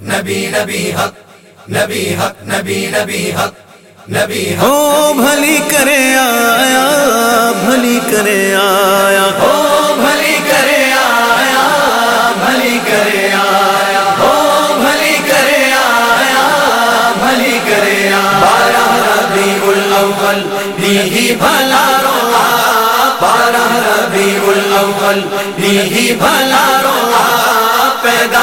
نبی نبی حق نبی حق نبی نبی حق نبی او بھلی کرے آیا بھلی کرے آیا۔ او بھلی کرے آیا بھلی کرے آیا۔ او بھلی کرے آیا بھلی کرے آیا۔ بارہ ربیع الاول نیہی بھلا روا بارہ ربیع الاول نیہی بھلا روا پیدا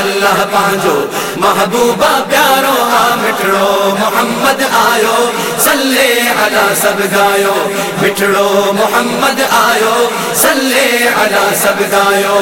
اللہ پانجو. محبوبہ پیارو مٹڑو محمد آیو. سلے علی سب گایو. مٹڑو محمد آیو. سلے علی سب گایو.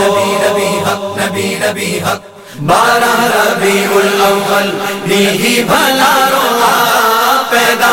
نبی نبی حق، نبی نبی حق. بارہ ربیع الاول، نیہی بھلا رو آ پیدا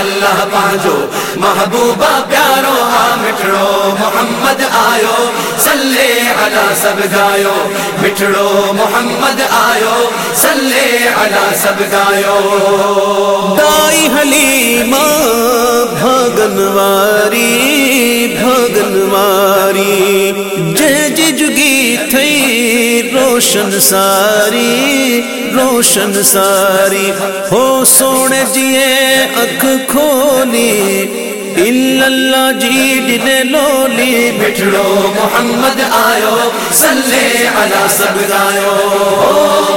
اللہ پانجو. محبوبہ پیارو آ مٹڑو محمد آیو. سلے علی سب گایو. مٹڑو محمد آیو. سلے علی سب گایو. دائی حلیمہ بھاگن واری. تھئی روشن ساری روشن ساری۔ ہو سونے جیے اکھ کھولی اللہ جی ڈنے لولی۔ مٹڑو محمد آیو سلے علی سب گایو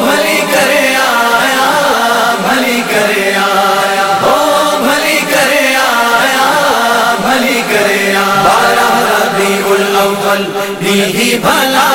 بھلی کرے آیا، بھلی کرے آیا۔ او بھلی کرے آیا، بھلی کرے آیا۔ بارہ ربیع الاول نیہی بھلا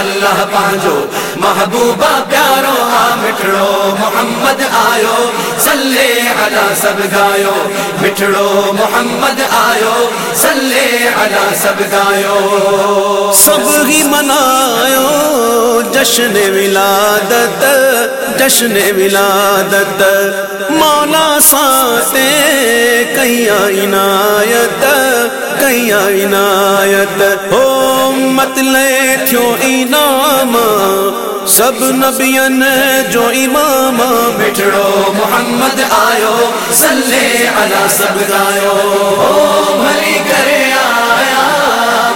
اللہ پانجو، محبوبہ پیارو، آ مٹڑو محمد آیو سلے علی سب گایو مٹڑو محمد آیو سلے علی سب گایو۔ سب ہی منایو، جشن ولادت جشن ولادت۔ مولا ساتے کیا عنایت کیا عنایت ہو مت لے تھو انعام، سب نبین جو امام مٹڑو محمد آیو سلے علی سب گایو او بھلی کرے آیا،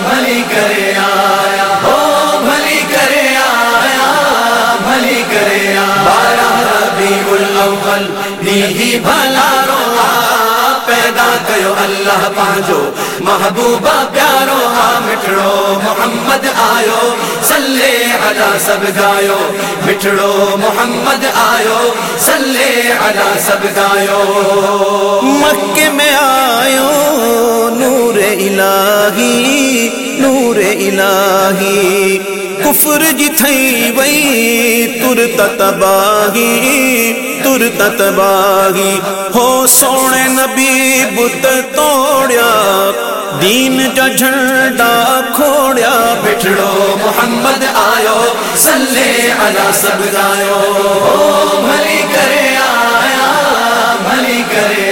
بھلی کرے آیا۔ او بھلی کرے آیا، بھلی کرے آیا۔ بارہ ربیع الاول نیہی بھلا پیدا اللہ پانجو. محبوبہ پیارو آ مٹڑو محمد آیو. سلے علی سب گایو. مٹڑو محمد آیو. سلے علی سب گایو. مکے میں آیو. نور الہی. نور الہی. کفر جی تھئی وئی تر تباہی تر تباہی۔ ہو سونے نبی، بت توڑیا، دین جا جھنڈا کھوڑیا۔ مٹڑو محمد آیو سلے علی سب گایو بھلی کرے آیا، بھلی کرے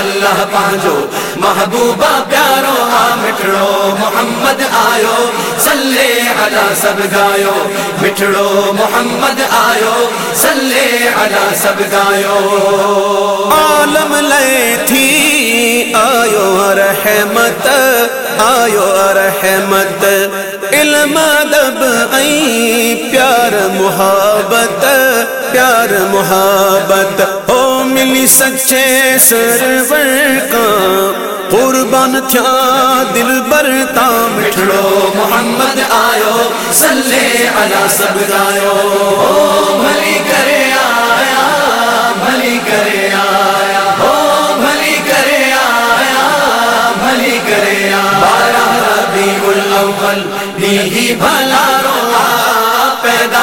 اللہ پانجو. محبوبہ پیارو، آ مٹڑو محمد آیو سلے علی سب گایو. مٹڑو محمد آیو سلے علی سب گایو. عالم لے تھی آیو رحمت آیو رحمت. علم ادب ای پیار محبت پیار محبت. ہو ملی سچے سرور کا قربان تھیا، دل بر تا مٹھڑو۔ محمد آیو، صلی علی سب گایو او پیدا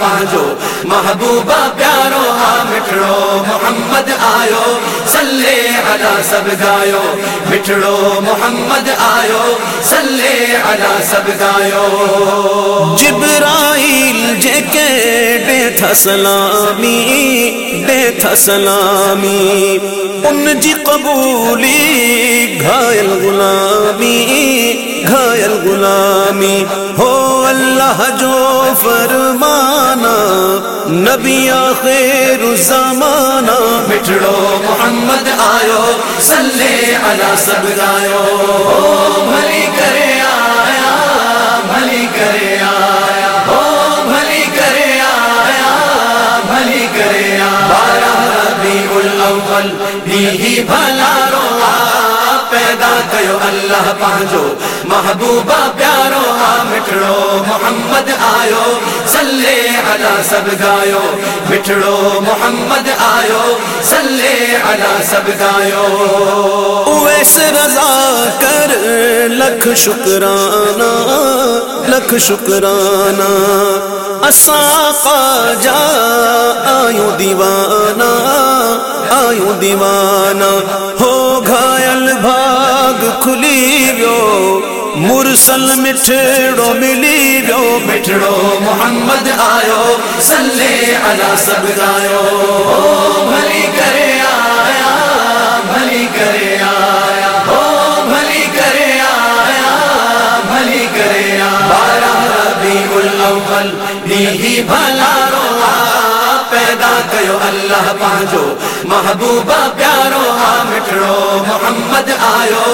پانجو، محبوبہ پیارو ہاں آ محمد آیو سلے علی سب گایو مٹڑو محمد آیو سلے علی سب گایو۔ جبرائیل جے کے دے تھا سلامی دے تھا سلامی ان جی قبولی، گھائل غلامی گھائل غلامی، ہو اللہ جو فرمانا، نبی آخر زمانہ بٹھڑو محمد آیو سلے علی سب گایو بھلی کرے آیا، بھلی کرے آیا۔ ہو بھلی کرے آیا، بھلی کرے آیا۔ بارہ ربیع الاول، بھی ہی بھلا کیو اللہ پانجو، محبوبہ پیارو، آ مٹھڑو، محمد آیو سلے علی سب گایو، مٹھڑو، محمد آیو سلے علی سب گایو۔ اویس رضا کر لکھ شکرانہ لکھ شکرانہ۔ اساں جا آیو دیوانہ آیو دیوانہ۔ ہو گھائل بھاگ کھلی ویو مرسل مٹھڑو ملی ویو مٹھڑو محمد آیو سلے علی سب گایو بھلی کرے آیا بھلی کرے آیا ہو بھلی کرے آیا بھلی کرے آیا بارہ ربیع الاول بھی بھلا رو پیدا کیو اللہ پانجو محبوبہ پیارو آ مٹھڑو محمد آیو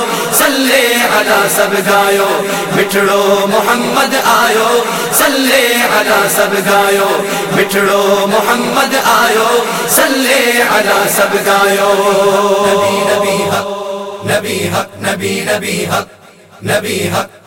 سلے علی سب گایو، مٹھڑو محمد آیو سلے علی سب گایو، مٹھڑو محمد آیو سلے علی سب گایو۔ نبی نبی حق نبی حق، نبی نبی حق نبی حق۔